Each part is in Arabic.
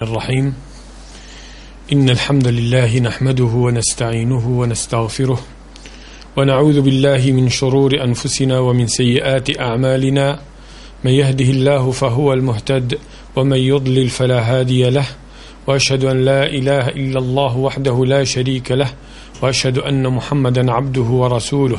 الرحيم. إن الحمد لله نحمده ونستعينه ونستغفره ونعوذ بالله من شرور أنفسنا ومن سيئات أعمالنا. من يهده الله فهو المهتد ومن يضلل فلا هادي له. وأشهد أن لا إله إلا الله وحده لا شريك له. وأشهد أن محمدا عبده ورسوله.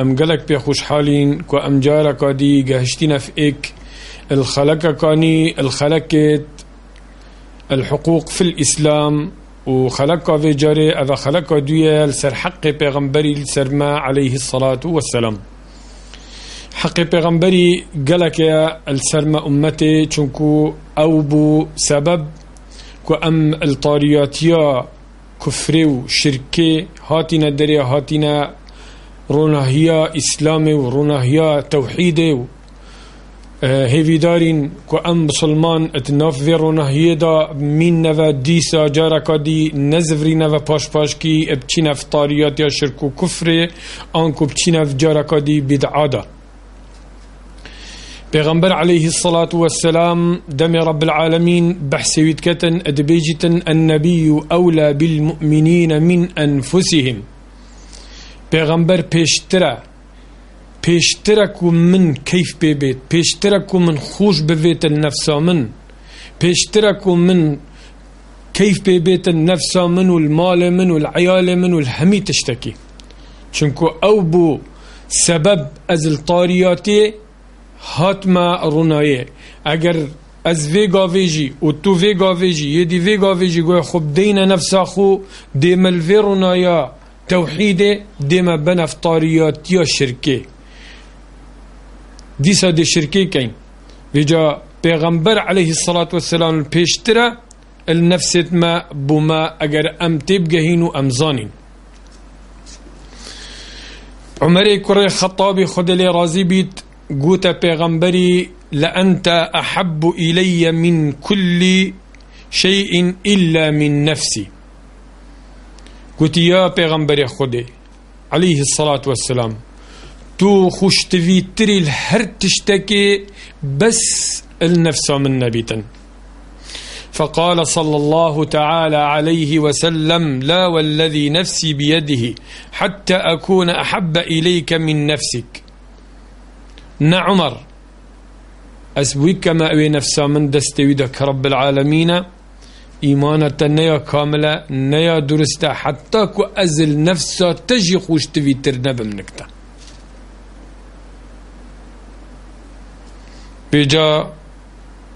أم گلک پی خوشحالین کو أم جارا کا دی في ایک الخلق كاني الخلقت الحقوق في الإسلام وخلق في جاري أذا خلق دوية لسر حق پیغمبري لسرما عليه الصلاة والسلام. حق پیغمبري قالك يا السرما أمتي چونكو أو بو سبب. كو أم الطارياتيا كفري وشركي هاتنا دريا هاتنا روناهيا إسلامي وروناهيا توحيدي و هیویدارین که ام بسلمان اتناف وی روناهیه دا مین نو دیسا جارکا دی نزوری نو پاش پاش کی ابچین افتاریات یا شرک و کفر آنکو بچین اف جارکا دی بدعادا پیغمبر عليه الصلاة والسلام دم رب العالمين بحسويت كتن أدبيجتن النبي أولى بالمؤمنين من أنفسهم پیغمبر پیشتره پیشتره کو من کیف ببید پیشتره کو من خوش ببید النفسا من. پیشتره کو من كيف ببيت النفس من والمال من والعيال من والهمي تشتكي چونكو أو بو سبب از الطارياتي هات ما رونايه اگر از في غافيجي و تو في غافيجي يدي في غافيجي گوه خب دين نفسا خو دي ملفي رونايا توحيد ديما بنفطاريات يا شركه ديسا دي شركه كين بجا پیغمبر عليه الصلاة والسلام پیشتره النفس ما بما اگر ام تبگهين و امزانين عمر كري خطابي خد لي رازي بيت قوت پیغمبري لأنت أحب إلي من كل شيء إلا من نفسي قلت يا پیغمبر خودي عليه الصلاة والسلام تو خوش تفي تري الهر تشتكي بس النفس من نبيتا فقال صلى الله تعالى عليه وسلم لا والذي نفسي بيده حتى أكون أحب إليك من نفسك نعمر أسويك ما أبي نفسا من دستويدك رب العالمين إيمانة نيا كاملة نيا درستة حتى كو أزل نفسه تجي خوش تفي ترنب منكتا. بجا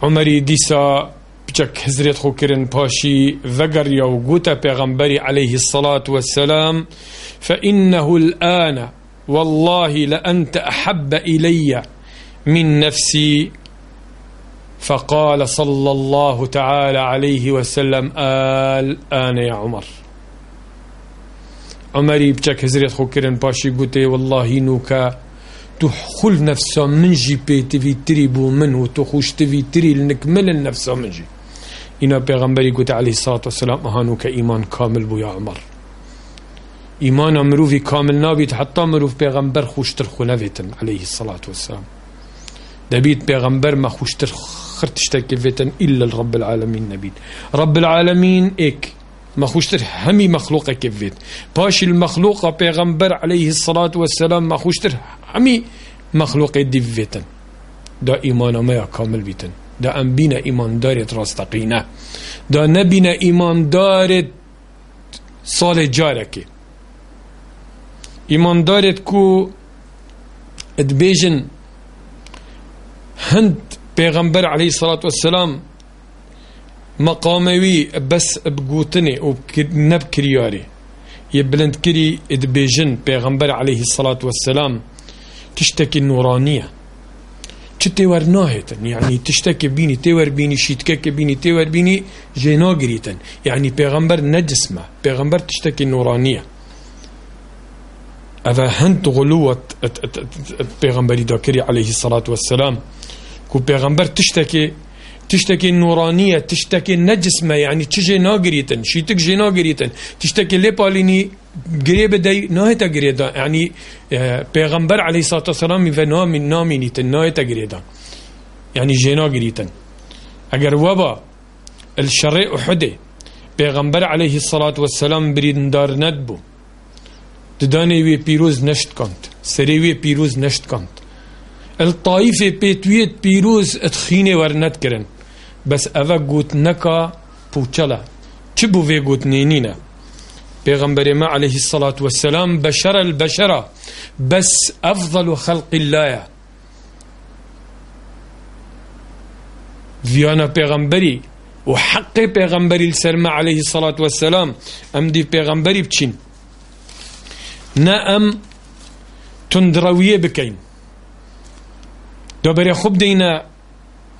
عمري ديسا بجك هزريت خو كرن باشي ذقر يو قوتا پیغمبري عليه الصلاة والسلام فإنه الآن والله لأنت أحب إلي من نفسي فقال صلى الله تعالى عليه وسلم الآن يا عمر. عمري بجك هزريت خو كرن باشي قوتي والله نوكا تخل نفسه من جي بي تفي تري بو من وتخوش تفي تري لنكمل النفس من جي. إنا بيغمبري قلت عليه الصلاة والسلام أهانوك إيمان كامل بو يا عمر. إيمان مروفي كامل نابيت حتى مروف بيغمبر خوش ترخو نفيتن عليه الصلاة والسلام. دبيت بيغمبر ما خوش ترخر تشتكي فيتن إلا الرب العالمين نبيت رب العالمين إيك ما خوشتر همي مخلوقة كفيت باش المخلوقة بيغمبر عليه الصلاة والسلام ما خوشتر همي مخلوقه ديفيتن دا إيمان ما كامل بيتن. دا أم بينا إيمان دارت راستقينة. دا نبينا إيمان دارت صالح جارك إيمان دارت كو ادبيجن هند پیغمبر عليه الصلاة والسلام مقاموي بس بقوتني وبنب كرياري يبلند كري ادبيجن پیغمبر عليه الصلاة والسلام تشتكي النورانية تشتور ناهتن يعني تشتكي بيني تور بيني شيتكك بيني تور بيني جينا قريتن يعني پیغمبر نجسمه. پیغمبر تشتكي النورانية هذا هند غلوة پیغمبري داكري عليه الصلاة والسلام كو پیغمبر تشتكي تشتكي النورانية تشتكي نجسمة يعني تجي ناقريتن شيتك جي ناقريتن تشتكي لباليني قريب داي ناهتا قريدا يعني پیغمبر عليه الصلاة والسلام في نامي نامينيتن ناهتا قريدا يعني جينا قريتن اگر وبا الشرع أحده پیغمبر عليه الصلاة والسلام بريدن دار ندبو دداني وي بيروز نشت كنت سري وي بيروز نشت كنت بيروز اتخيني ورنت كرن بس أفا قوت نكا بوچلا تبو في قوت نينينا پیغمبر ما عليه الصلاة والسلام بشر البشرة بس أفضل خلق الله فيانا پیغمبري وحق پیغمبري السلام عليه الصلاة والسلام أم دي پیغمبري بچين نأم تندروية بكين دوباره خوب دینا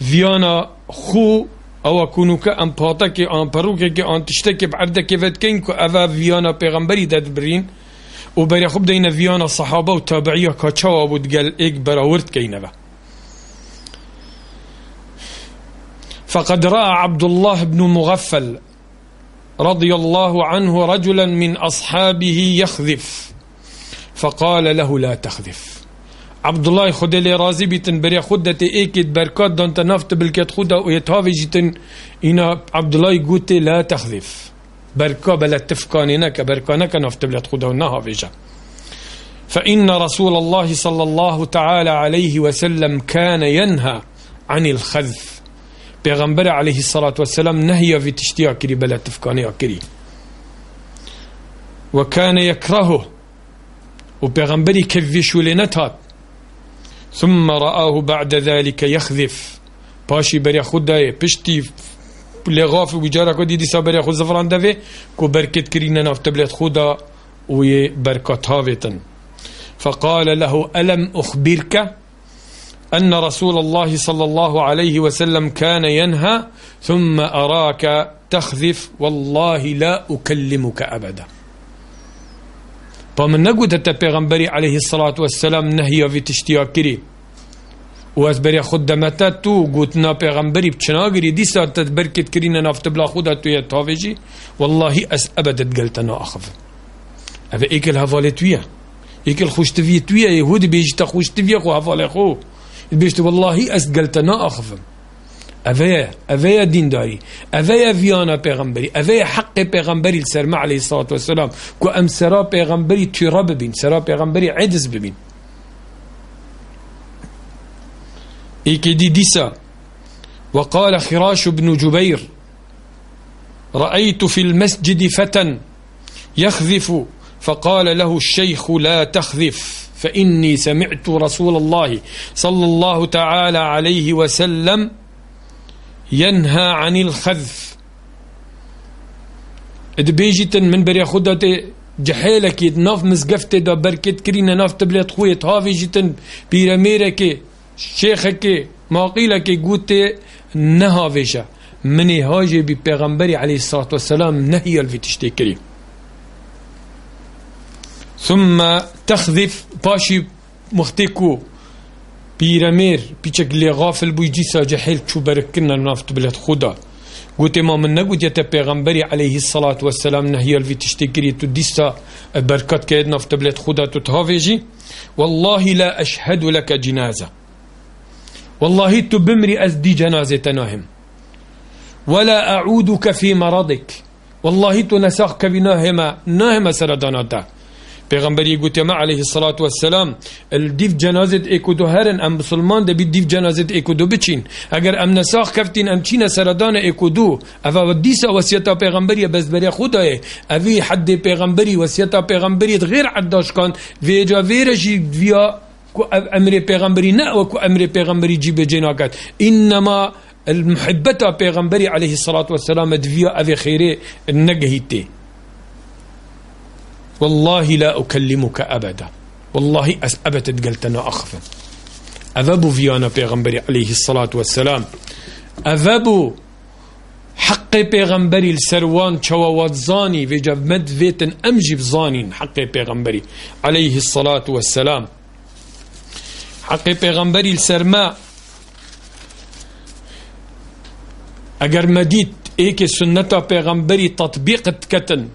ویانا خو أو کنو که ام پاتا که ام پرو که آن تشته که بعرده که ود کن که اوه ویانا پیغمبری داد برین. و برای خوب دینا ویانا صحابه و تابعیه کچاوا بود گل ایک براورد کینه با فقد رأى عبد الله بن مغفل رضي الله عنه رجلا من أصحابه يخذف فقال له لا تخذف. عبد الله خود لي راضي بيتن بري خودت ايكد بركات دانت نفت بالكت خودا ويتهافي جيتن إنا عبد الله يقول لا تخذف بركا بلا تفكانينك بركانك نفت بلت خودا ونهافي فإن رسول الله صلى الله تعالى عليه وسلم كان ينهى عن الخذف. پیغمبر عليه الصلاة والسلام نهي في تشتيا كري بلا تفكاني كري وكان يكرهه وبيغمبري كفيشو لنتات ثم رآه بعد ذلك يخذف. باشي بريا خود داي پشتی لغاف وجارة كو دي ديسا بريا خود زفران دافي كو بركت كرينا ناف تبلت خودا وي بركت هاويتن فقال له ألم أخبرك أن رسول الله صلى الله عليه وسلم كان ينهى ثم أراك تخذف والله لا أكلمك أبدا. فمن نقول تا پیغمبری علیه الصلاة والسلام نهی في تشتیاک کری. و از بری خود تو گوتنا پیغمبری بچنا گری. دی ساعت تبرکت کرین نافت بلا خود تو تاویجی والله اس ابدت قلتنا اخف افا ایکل هفاله تویا ایکل خوشتوی تویا یهود بیجی تا خوشتوی خو هفاله خو. بیشت والله اس قلتنا أفيا أفيا دين داري أفيا فيانا پیغمبري أفيا حق پیغمبري السرمع عليه الصلاة والسلام كو أم سرا پیغمبري تيرا ببين سرا پیغمبري عدس ببين. إيكي دي ديسا وقال خراش بن جبير رأيت في المسجد فتى يخذف فقال له الشيخ لا تخذف فإني سمعت رسول الله صلى الله تعالى عليه وسلم ينهى عن الخذف. دبيجتن من بري خدت جحيلك ناف مزقفت دا بركت كرينا ناف تبلت خويت هافي جتن بيرميرك شيخك ما قيلك قوت نهافيشا من هاجي ببيغمبري عليه الصلاة والسلام نهي الفي تشتكري ثم تخذف باشي مختكو پیرمیر پیچک لی غافل بوی جیسا جحیل چو برکنا نافت بلد خدا قلت ما من نقول يا پیغمبري عليه الصلاة والسلام نهي الفي تشتكري تديسا بركات كيد نفت بلد خدا تتهافيجي والله لا أشهد لك جنازة والله تبمري أزدي جنازة ناهم ولا أعودك في مرضك. والله تنساخك بناهما ناهما سرداناتا پیغمبری گوتی ما علیه الصلاة والسلام الدیف جنازت اکودو هرن ام مسلمان ده بید دیف جنازت اکودو بچین. اگر ام نساخ کفتین ام چین سردان اکودو اوه دیسا وسیطا پیغمبری بس بری خدای اوی حد پیغمبری وسیطا پیغمبری غیر عداش کن ویجا ویرشی ویا أمر پیغمبری نه و کو أمر پیغمبری جیب جناکت انما المحبة پیغمبری عليه الصلاة والسلام دفيا أذي خيري النجهيتي والله لا أكلمك أبدا. والله أبدا قلت أنا أخفى أذبوا فيانا پیغمبري عليه الصلاة والسلام. أذبوا حق پیغمبری السروان زاني في مد فيتن أمجي زانين حق پیغمبری عليه الصلاة والسلام. حق پیغمبری السرماء اگر مديت إيك سنة پیغمبری تطبيق كتن.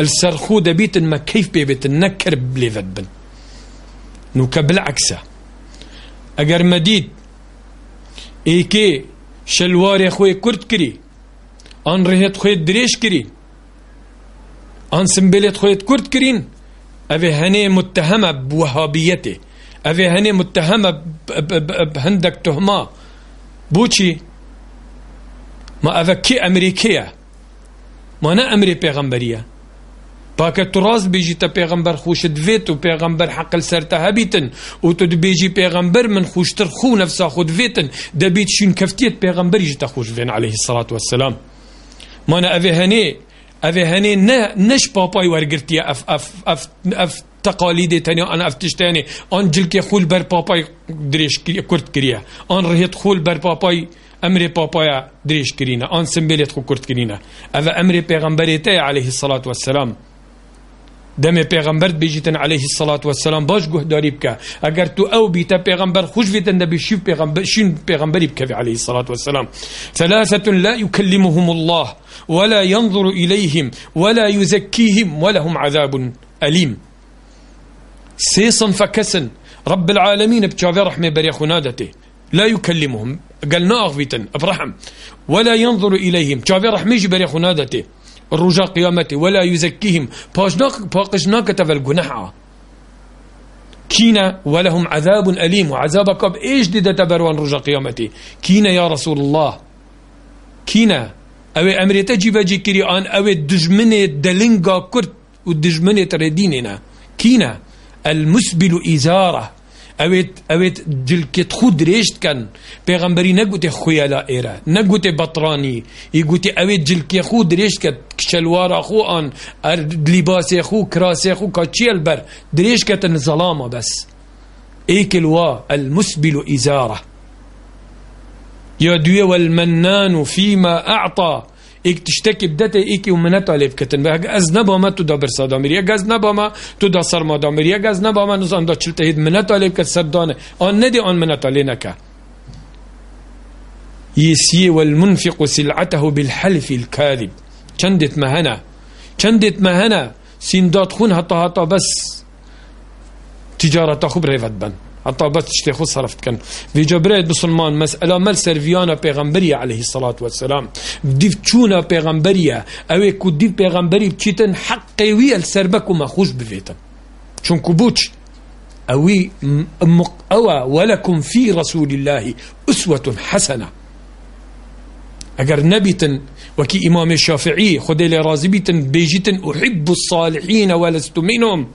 السرخو دبيت ما كيف بيبت؟ نكر بلي ذبن نوكا بالعكسة اگر مديد ايكي شلوار خوي كرت كري آن رهت خوي دريش كري آن سنبلت خوي كرت كرين افي هني متهمة بوهابيته افي هني متهمة بهندك تهمة بوشي ما افكي امريكيه ما أنا امري بيغمبريه باكا تراز بيجي تا پیغمبر خوش دویت و پیغمبر حق سرتا هبیتن. و تو بيجي پیغمبر من خوش ترخو نفسا خود فيتن دبيت شين كفتيت پیغمبر يجي تخوش فين عليه الصلاة والسلام. ما أنا افي هني افي هني نش باباي ورقرتي اف اف اف اف تقاليدي تاني أنا افتش تاني آن جلكي خول بر باباي دريش كرت كريا آن رهيت خول بر باباي أمر بابايا دريش كرينا آن سمبلت خو كرت كرينا افا أمر پیغمبري عليه الصلاة والسلام. دم پیغمبر بيجيتن عليه الصلاة والسلام باش داري بك اگر تو أو بيتا پیغمبر خوش بيتن دبي شيف پیغمبر شين پیغمبر بك عليه الصلاة والسلام. ثلاثة لا يكلمهم الله ولا ينظر إليهم ولا يزكيهم ولهم عذاب أليم. سيصن فكسن رب العالمين بشافي رحمة بريخ نادته. لا يكلمهم. قال ناغفيتن افرحم ولا ينظر إليهم. شافي رحمة بريخ نادته. الرجاء قيامته ولا يزكيهم. باقشناك تفل جناحا كينا ولهم عذاب أليم. وعذابك بإيش دي تبروان رجاء قيامته كينا يا رسول الله. كينا. أو أمريتا جيبا جي كري آن. أو دجمنة دلنغا كرت. ودجمنة ترديننا كينا. المسبل إزارة. اوید اوید دل کت خود رشت کن پیغمبری نگوته خویلا ایره نگوته بطرانی یگوته اوید دل کی خود رشت کت شلوار خو آن لباس خو کراس خو کچیل بر دريش كتن ظلامه بس. إيك الوا المسبل إزارة. يا دوية والمنان فيما أعطى. ایک تشتکی بدته ایکی ومنه طالب کتن به از نبامه تو دا یک از نبامه تو دا سرما دامری یک از نبامه نزان دا چلته هید منه طالب کت سردانه آن ندی آن منه طالب نکه يسي والمنفق سلعته بالحلف الكاذب چندت مهنا چندت مهنا سندات خون حتى حتى بس تجارة خبر ريفت بن حتى بس تشتي صرفت كان في جبريت بسلمان مسألة مل سرفيانا پیغمبرية عليه الصلاة والسلام. ديف تشونا پیغمبرية. أو كو ديف پیغمبري بچيتن حقي وي السربك وما خوش بفيتن. شون كبوش أوي أوا ولكم في رسول الله أسوة حسنة. أجر نبيتن وكي إمام الشافعي خدي لي رازبيتن بيجيتن أحب الصالحين ولست منهم.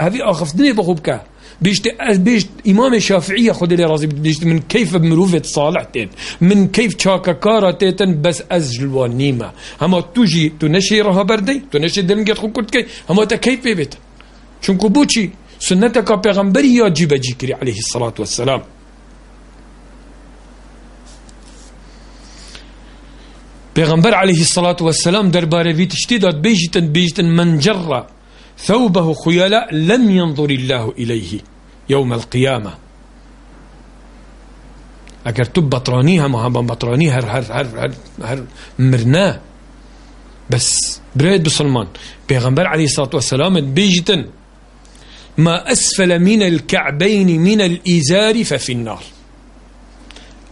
هذه أخفتني بخبكه بيشت بيشت إمام الشافعية خد لي رازي بيشت من كيف بمروفة صالح تيت من كيف شاكا كارا تيتن بس أزل ونيمة. هما تجي تنشي رها بردي تنشي دلنجت خو كي هما تا كيف بيت شنكو بوشي سنتك بيغمبري يا جيب جيكري عليه الصلاة والسلام. پیغمبر عليه الصلاة والسلام درباره في تشتيدات بيجتن بيجتن من جرى ثوبه خيلاء لم ينظر الله إليه. يوم القيامة. اگر تو بطراني هم هم بطراني هر هر هر هر, هر مرنا بس بريد بسلمان بيغمبر عليه الصلاة والسلام بيجتن. ما أسفل من الكعبين من الإزار ففي النار.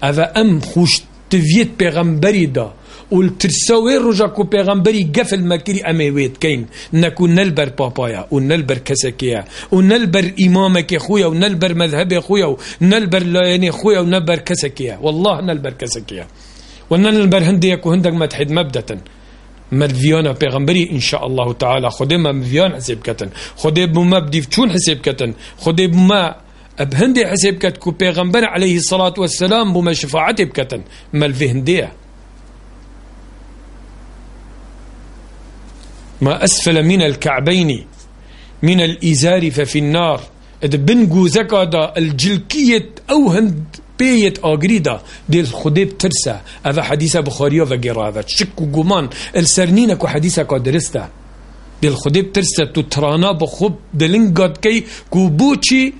هذا أم خوش تفيت بيغمبري دا؟ و ترساوی روژا کو پیغمبری گفل مکری امی وید کین نکو نلبر پاپایا و نلبر کسکیا و نلبر إمامك خويا و نلبر مذهب خويا و نلبر لايني خويا و نلبر كسكيا. والله نلبر كسكيا. ونلبر هنديك وهندك ما تحد مبدة مدفيانا پیغمبری إن شاء الله تعالى. خود ما مدفيان حساب كتن خود ما بدي چون حساب كتن خود ما بهندي حساب كت كو عليه الصلاة والسلام بما شفاعته بكتن مال في هندية ما أسفل من الكعبين من الإزار ففي النار. بنقو زكادا الجلكية أو هند بيت آگریدا دل خودی بترسه اوه حدیث بخاریا و گراوه شک و گمان السرنینه که حدیث که درسته دل خودی بترسه تو ترانا بخوب دلنگاد کی کو بوچی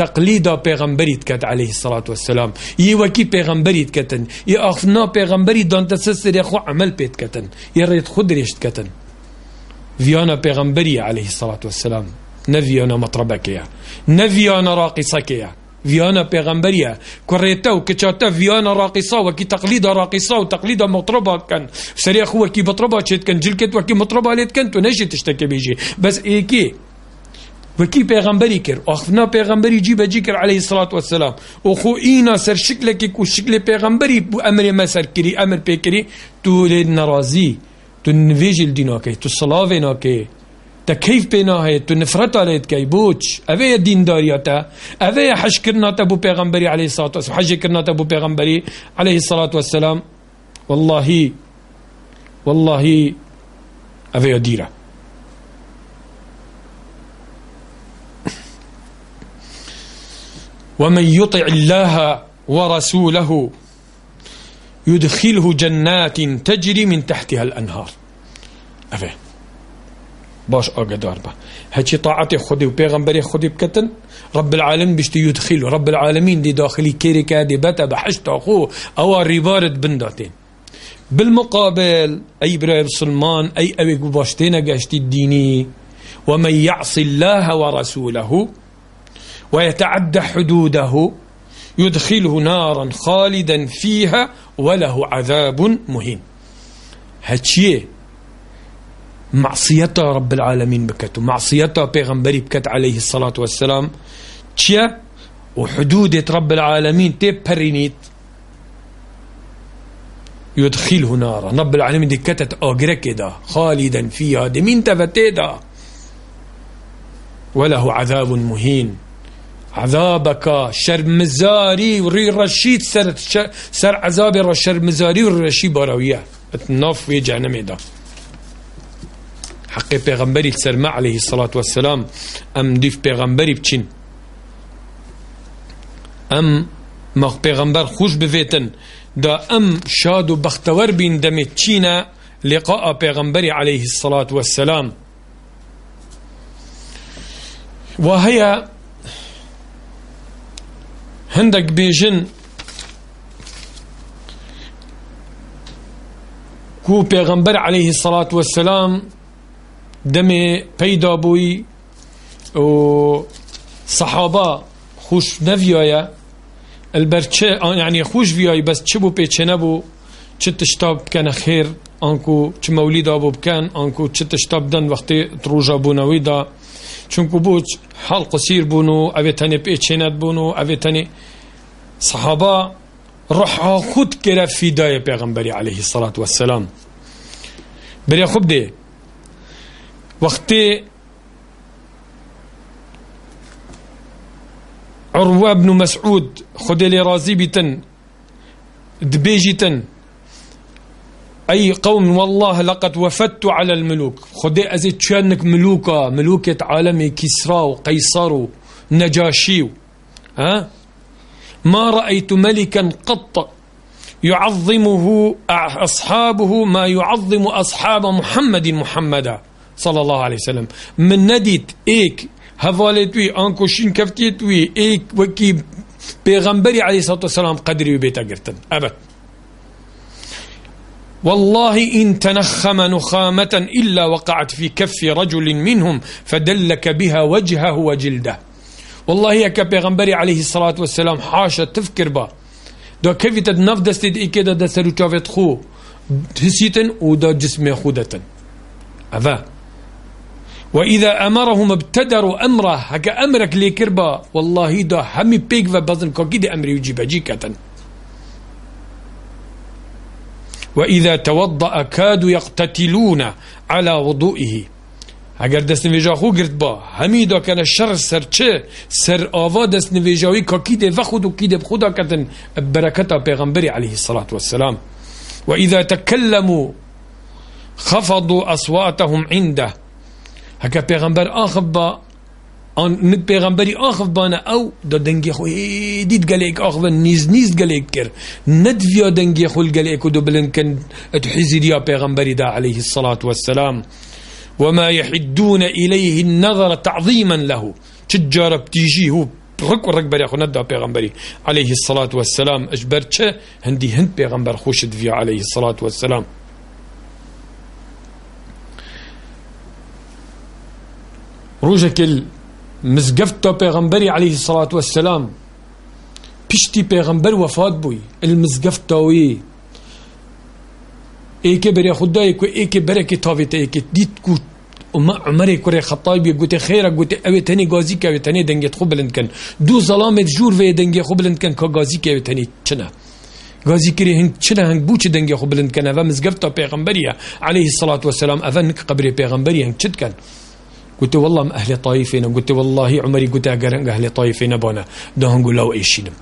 یه تقليدا پیغمبریت کت عليه الصلاة والسلام. ي وكي پیغمبریت کتن. ي اخفنا پیغمبری دان تسسر خو عمل بيت کتن. ي ريت خود ريشت کتن. فيانا پیغمبری عليه الصلاة والسلام. نفيانا مطربك يا نفيانا راقصك يا فيانا پیغمبريا كوريتا وكتشاتا فيانا راقصة وكي تقليد راقصة وتقليد مطربة كان سريع هو كي بطربة شيت كان جلكت وكي مطربة ليت كنت ونجي تشتكي بيجي بس وكي پیغمبري كر اخفنا پیغمبري جيب جيكر عليه الصلاة والسلام وخو اينا سر شكلك كو شكل پیغمبري بو أمر ما سر كري أمر بكري تو نرازي تو نفيجل ديناكي تو صلاة ناكي تا كيف بينا هي تو نفرت عليت كي بوش أبي الدين دارياتا أبي حش كرنا تبو بيغمبري عليه الصلاة والسلام حج كرنا تبو بيغمبري عليه الصلاة والسلام والله والله أبي ديره ومن يطع الله ورسوله يدخله جنات تجري من تحتها الأنهار. أفه. باش آگدار با. هچی طاعت خودی و پیغمبر خودی بکتن؟ رب العالمين بيشتي يدخل رب العالمين دي داخلي كيري كادي بتا بحشت أخو أو ريبارد بنداتين بالمقابل أي برايب سلمان أي أبي باشتين قاشتي الديني ومن يعص الله ورسوله ويتعدى حدوده يدخله نارا خالدا فيها وله عذاب مهين. هاتشيه معصيته رب العالمين بكت معصيته بيغمبري بكت عليه الصلاة والسلام. تشيا وحدودة رب العالمين تبرينيت يدخله نارا. رب العالمين دي كتت أجرك خالدا فيها دي مين تفتيدا وله عذاب مهين عذابك شرمزاري وري رشيد سر سر عذاب شرمزاري ورشي براوية اتناف في جهنم ده حق پیغمبری سرما عليه الصلاة والسلام. ام دیف پیغمبری بچین. ام مخ پیغمبر خوش بفيتن دا ام شاد و بختور بین دم تشينا لقاء پیغمبری عليه الصلاة والسلام. وهي هندك بيجن كو پیغمبر عليه الصلاة والسلام دمي پیدا بوي و صحابة خوش نفيايا البرچه يعني خوش فياي بس چه بو پیچه نبو چه تشتاب كان خير انكو چه مولید ابو بكان انكو چه تشتاب دن وقتی تروجا بونوی دا چونکو بو حال قصير بونو اوه تاني پیچه بونو اوه تاني صحابة روح خود كرا في داية پیغمبري عليه الصلاة والسلام. بري خب دي وقتی عروة بن مسعود خد لي رازي بتن دبيجتن أي قوم والله لقد وفدت على الملوك. خد أزيد شأنك ملوكا ملوكة عالمي كسرى وقيصر نجاشي ها؟ ما رأيت ملكا قط يعظمه أصحابه ما يعظم أصحاب محمد محمدا صلى الله عليه وسلم. من نديت إيك هفالتوي أنكو شين كفتيتوي إيك وكي بيغمبري عليه الصلاة والسلام قدري بيتا قرتن. أبد. والله إن تنخم نخامة إلا وقعت في كف رجل منهم فدلك بها وجهه وجلده. والله يا كبيغمبري عليه الصلاة والسلام حاشا تفكر با. دو كيف تدنف دستد إيكيدا دسترو خو. هسيتن ودا جسم خودتن. أذا وإذا أمرهم ابتدروا أمره هكا أمرك لي كربا والله دا همي بيك وبزن كاكيد أمري يجيب جيكة وإذا توضأ كادوا يقتتلون على وضوئه. اگر دست نویجا خو گرد با همی دا کنه شر سر چه؟ سر آوا دست نویجاوی که کیده و خود و کیده خدا کتن برکت پیغمبری علیه الصلاة والسلام. و اذا تکلموا خفضوا اصواتهم عنده. هکا پیغمبر آخف با آن نک پیغمبری آخف بانه أو دا دنگی خو دید گلیک آخف نیز نیز گلیک کر. ندویا دنگی خو گلیک و دو بلن کن اتحزیریا پیغمبری دا علیه الصلاة والسلام. وما يحدون إليه النظر تعظيما له. تجار بتيجي هو رك ورك بري أخو ندى بيغمبري عليه الصلاة والسلام. أجبر هندي هند بيغمبر خوشد في عليه الصلاة والسلام. روجك المزقفت بيغمبري عليه الصلاة والسلام. بشتي بيغمبر وفات بوي المزقفتوي ايكي بري خدايك ايكي بركي تافيت ايكي ديت كوت وما عمري كوري خطابي قلت خير قلت اوي تاني غازي كا تاني دنگي خبلند كان دو ظلامت جور في دنگي خبلند كان كا غازي كا تاني چنا غازي كري هنگ چنا هنگ بوچ دنگي خبلند كان و مزگفتا پیغمبريا عليه الصلاة والسلام اذن قبر پیغمبري هنگ چد كان قلت والله أهل طائفين. قلت والله عمري قلت هنگ أهل طائفين بانا ده هنگو لو ايشينم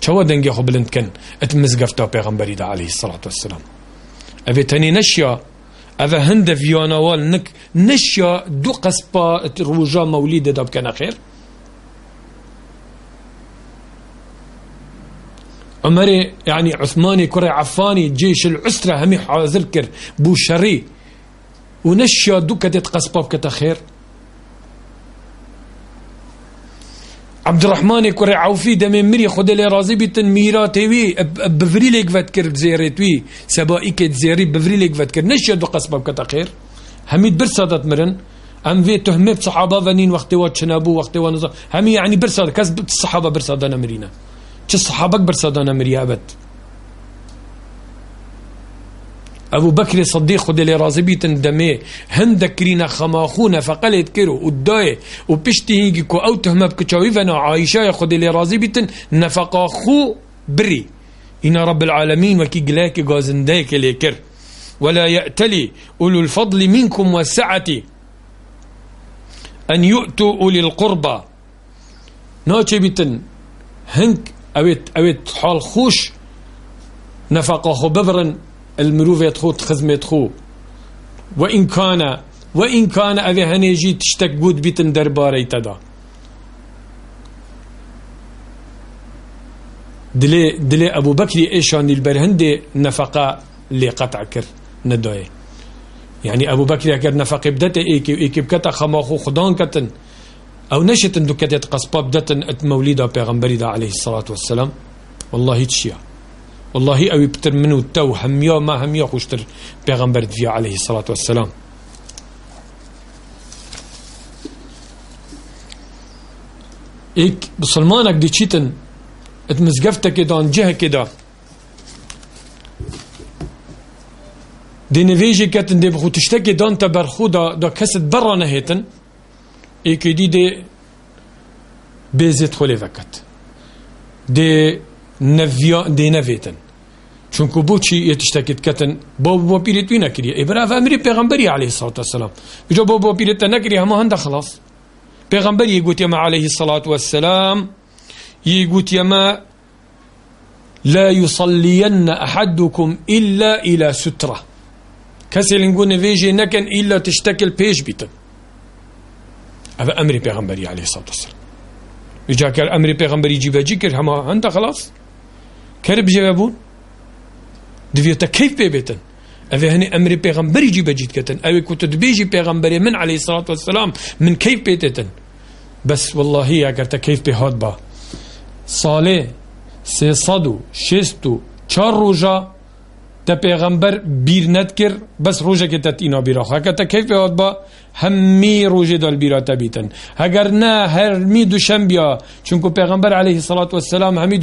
چوا دنگي خبلند كان اتمزگفتا پیغمبري ده عليه الصلاة والسلام. أبي تاني نشيا. أفا هند فيانوال نك نشيا دو قسبا روجا موليد داب كان خير. عمري يعني عثماني كري عفاني جيش العسرة همي حاضر كر بو شري ونشيا دو كتت قسبا بكتا خير. عبد الرحمن كوري عوفي دم مري خد لي رازي بيتن ميراتي وي بفري ليك فاتكر زيرتوي سبائي كت زيري بفري ليك فاتكر نشيد دو قصبة بكتا خير؟ هميد برصادت مرن. أم في تهمت صحابة فنين وقت وات شنابو وقت ونظام همي يعني برصاد كسب الصحابة برصادنا مرينا. چه صحابك برصادنا مريابت أبو بكر الصديق خد اللي رازي بيتن دمي. هندك كرينا خماخونا فقلت كرو وداي. وبشتي هيجي كو أو تهمه بكتشاوي فانا عايشة خد اللي رازي بيتن. نفقا خو بري. إن رب العالمين وكي قلاكي غازنداك ليكر ولا يأتلي أولو الفضل منكم والسعة. أن يؤتوا أولي القربى. نوتي بيتن. هنك أويت أويت حال خوش. نفقا خو ببرن. المروفة تخو تخزمة تخو وإن كان وإن كان أذي هنيجي تشتك بود بيتن درباري تدا دلي دلي أبو بكر إيشان البرهندي نفقة اللي قطع كر ندوي. يعني أبو بكر أكر نفقة بدت إيكي إيكي بكتا خماخو خدان كتن. أو نشتن دو كتت قصبا بدتن موليدا بيغمبري عليه الصلاة والسلام. والله تشيا والله أوي بتر منو تو هميا ما هميا خوشتر پیغمبر فيها عليه الصلاة والسلام. إيك بسلمانك دي چيتن؟ اتمزقفتا كده عن جهة كده دي كتن دي بخو تشتكي دان تبرخو دا, دا كست برا نهيتن. إيك دي دي بيزيت خولي فكت دي نفيا دي نفيتن چونکو بوچی یتشتکت کتن بو بو پیرت وی نکری ابراف امری پیغمبری علیه الصلاة والسلام. بجو بو بو پیرت نکری همه هنده خلاص پیغمبر يقول يما عليه والسلام يقول يما لا يصلين أحدكم إلا إلى سترة. كسل نقول فيجي نكن إلا تشتكل بيش بيتن هذا أمري بيغمبري عليه الصلاة والسلام. يجاك الأمر بيغمبري جيبا جيكر هما أنت خلاص كرب دفيتا كيف بيبتن أفي هني أمري بيغمبري جي بجيت كتن. أوي كنت بيجي بيغمبري من عليه الصلاة والسلام. من كيف بيتتن. بس والله هي أقرت كيف بهاد با. صالح سي صدو شستو چار روجا تا پیغمبر بیر ندکر بس روژه که تت اینا بیرا اگر تا کیف بهاد با همی روژه دال بیرا تبیتن اگر نه هر می دوشنبیا چونکو پیغمبر علیه الصلاة والسلام همی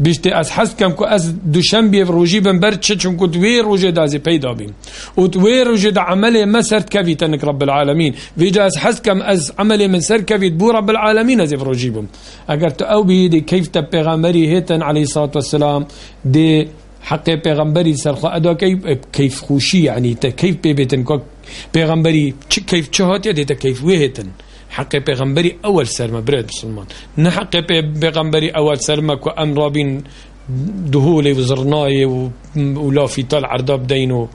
بيشتي از حس كم كو از دوشنبه روجي بن برد چون كو دوي روجي دازي پیدا بيم و دوي روجي دا عملي ما سرت كفيت انك رب العالمين فيجا از حس كم از عملي من سر كفيت بو رب العالمين از روجي بم اگر تو أو بيدي كيف تبيغمري هيتن عليه الصلاه والسلام دي حق پیغمبری سرخ ادا كيف كيف خوشي يعني كيف بيبتن پیغمبری كيف چهات يدي كيف وهتن حق پیغمبری اول سرما برد بسلمان نه حق پیغمبری اول سرما کو ام رابين دهولي وزرناي ولا في طال عرداب دينو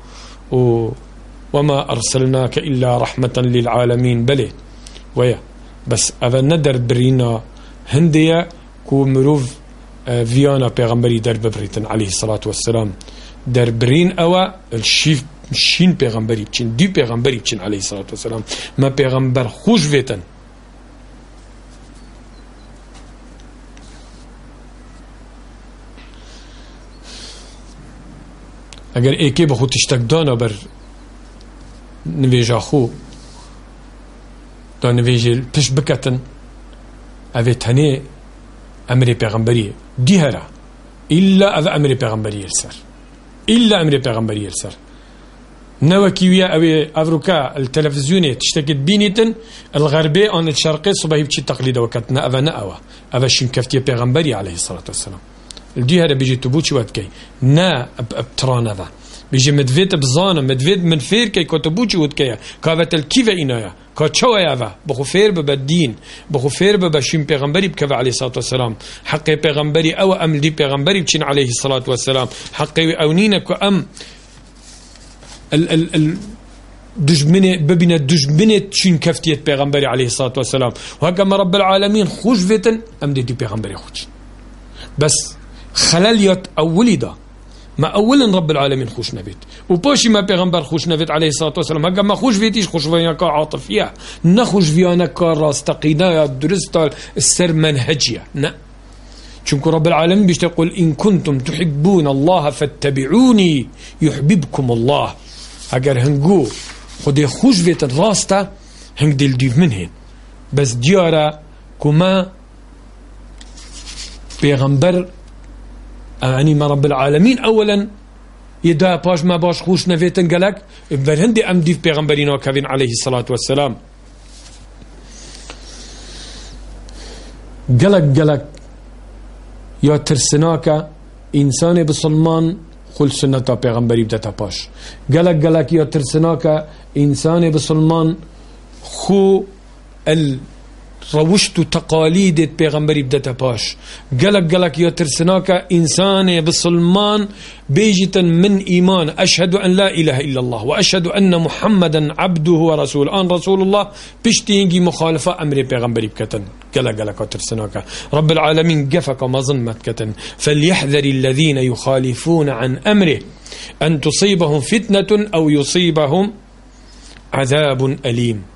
و وما أرسلناك إلا رحمة للعالمين بلي ويا بس أفا ندر برينا هندية كو مروف فيانا پیغمبری در ببريتن عليه الصلاة والسلام. در برين أوا الشيف شين پیغمبری بچین دی پیغمبری بچین علیه الصلاة والسلام. ما پیغمبر خوش ویتن اگر ایکی بخو تشتک دانا بر نویجا خو دا نویجی پش بکتن اوه تنه أمر پیغمبری دی هره إلا أذا أمر پیغمبری السر إلا أمر پیغمبری السر نوكيويا أبي أفروكا التلفزيوني تشتكي بينيتن الغربي أن الشرقي صباحي بتشي تقليد وكتنا أفا نأوا أفا شين كفتية بيغمبري عليه الصلاة والسلام الدي هذا بيجي تبوتشي واتكي نا ابترانا ذا بيجي مدفيت بزانا مدفيت من فير كي كتبوتشي واتكي كافت الكيفة إنايا كاتشوا يافا بخو فير ببدين بخو فير ببشين بيغمبري بكفى عليه الصلاة والسلام حقي بيغمبري أو أم دي بيغمبري بشين عليه الصلاة والسلام حقي أونينك أم ال ال ال دجمنه ببنا دجمنة تشين كفتية پیغمبر عليه الصلاة والسلام. وهكما رب العالمين خوش فيتن أم دي, پیغمبر خوش. بس خلال يات أولي دا. ما أولا رب العالمين خوش نبيت وباشي ما پیغمبر خوش نبيت عليه الصلاة والسلام. هكا ما خوش فيتيش خوش فيانا كا عاطفية. نخوش فيانا كا راستقينا يا درستا السر منهجية. نا. چونكو رب العالمين بيش تقول إن كنتم تحبون الله فاتبعوني يحببكم الله. اگر هنگو خود خوش ویتن راستا هنگ دل دیو من هین. بس دیارا كما پیغمبر يعني ما رب العالمين اولا يدا باش ما باش خوش نفيتن قالك بل هندي ام ديف پیغمبرين وكافين عليه الصلاة والسلام قالك قالك يا ترسناك انسان بسلمان خل سنة پیغمبری بدتا پاش. گلک گلک یا ترسنا که انسان بسلمان خو ال روشت و تقاليد پیغمبری بدتا باش قلق قلق يا ترسناك إنسان بسلمان بيجتا من إيمان أشهد أن لا إله إلا الله وأشهد أن محمدا عبده ورسول أن رسول الله بشتينجي مخالفة أمر پیغمبری بكتن قلق قلق ترسناك رب العالمين قفك ما ظنمت كتن فليحذر الذين يخالفون عن أمره أن تصيبهم فتنة أو يصيبهم عذاب أليم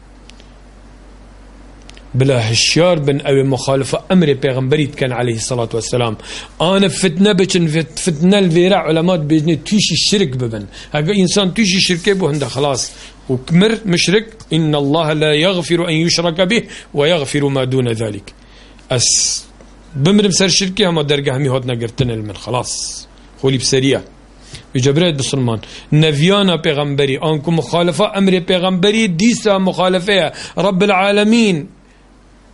بلا هشيار بن أو مخالفة أمر پیغمبري كان عليه الصلاة والسلام أنا فتنة بچن فتنة الفيرا علماء بيجني تيشي الشرك ببن. هكا إنسان تيشي الشرك بو خلاص. وكمر مشرك إن الله لا يغفر أن يشرك به ويغفر ما دون ذلك. أس بمرم سر شركي هما درجة همي هود نقرتن المن خلاص. خولي بسريع بجبرات بسلمان. نفيانا پیغمبري أنكم مخالفة أمر پیغمبري ديسا مخالفة رب العالمين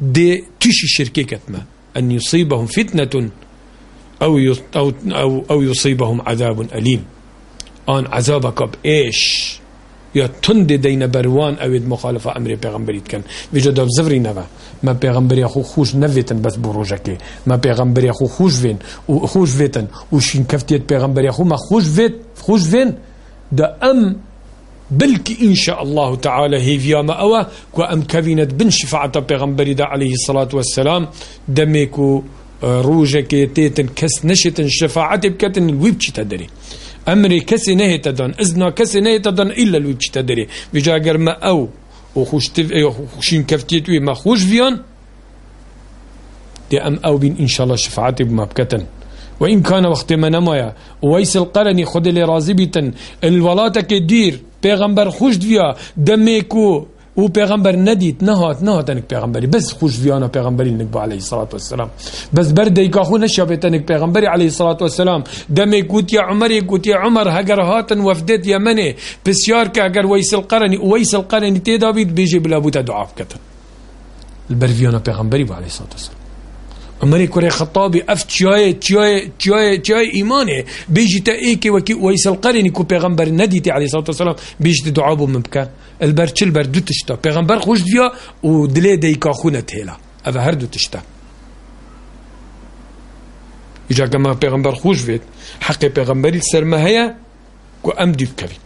دي تشي شركة كتمة أن يصيبهم فتنة أو أو أو, أو يصيبهم عذاب أليم. آن عذابك بإيش؟ يا تند دين بروان أو مخالفة أمر پیغمبری كان وجد زفري نوا. ما پیغمبری خو خوش نویتن بس بروجكي ما پیغمبری خو خوش وين و خوش ويتن وشين كفتيت پیغمبری خو ما خوش ويت خوش وين ده أم بلكي إن شاء الله تعالى هي فيا ما أوا كو أم كفينت بن شفاعة بيغمبري دا عليه الصلاة والسلام دميكو آه، روجك تيتن كس نشتن شفاعة تدري. أمري كسي نهي تدن إذنا كسي نهي تدن إلا الويبتش تدري. بجا ما أو وخوش تف... خوشين كفتيتوي ما خوش فيان دي أم أو بين إن شاء الله شفاعتي بما بكتن. وإن كان وقت ما نمايا ويس القرني خد لي رازبتا الولاتك دير پیغمبر خوش دیا دمی کو و پیغمبر ندید. نهات نهات انك پیغمبری. بس خوش ویانا پیغمبری نکبا علیه الصلاة والسلام بس برده ایکا خو نشابت انك پیغمبری علیه الصلاة والسلام دم قوت يا عمر قوت يا عمر. هجر هاتن وفدت يمنه بسيار كهجر ويس القرني ويس القرني تيدا بيت بيجي بلا بوتا دعاء كتن البرفيانا پیغمبری عليه الصلاة والسلام عمر كوري خطابي اف تشاي تشاي تشاي تشاي إيمانه. بيجي تايكي وكي ويس القرني كو پیغمبر نديتي عليه الصلاة والسلام بيجي دعاء بو مبكا البر چل بر دو تشتا. پیغمبر خوش دیا و دلی دیکا خونه تهلا. أو هر دو تشتا. إجا كما پیغمبر خوش بيت حق پیغمبری سر ما هيا كو ام ديب كبين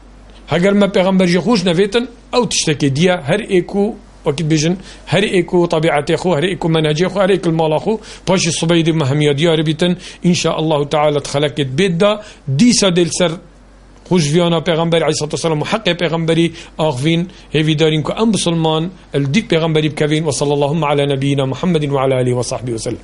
هگر ما پیغمبر جي خوش نفيتن أو تشتكي ديا هر ايكو وقت بيجن هر إيكو طبيعة أخو هر إيكو منهج أخو هر إيكو المال أخو؟ باش الصبيدي مهمية ديار بيتن إن شاء الله تعالى تخلقت بيت دا ديسا ديل سر خوش فيانا پیغمبر الصلاة والسلام حق پیغمبری آخوین. هیوی دارین که أم بسلمان الدیک پیغمبری بکوین و صلی اللهم علی نبینا محمد و علی آله و صحبه وسلم.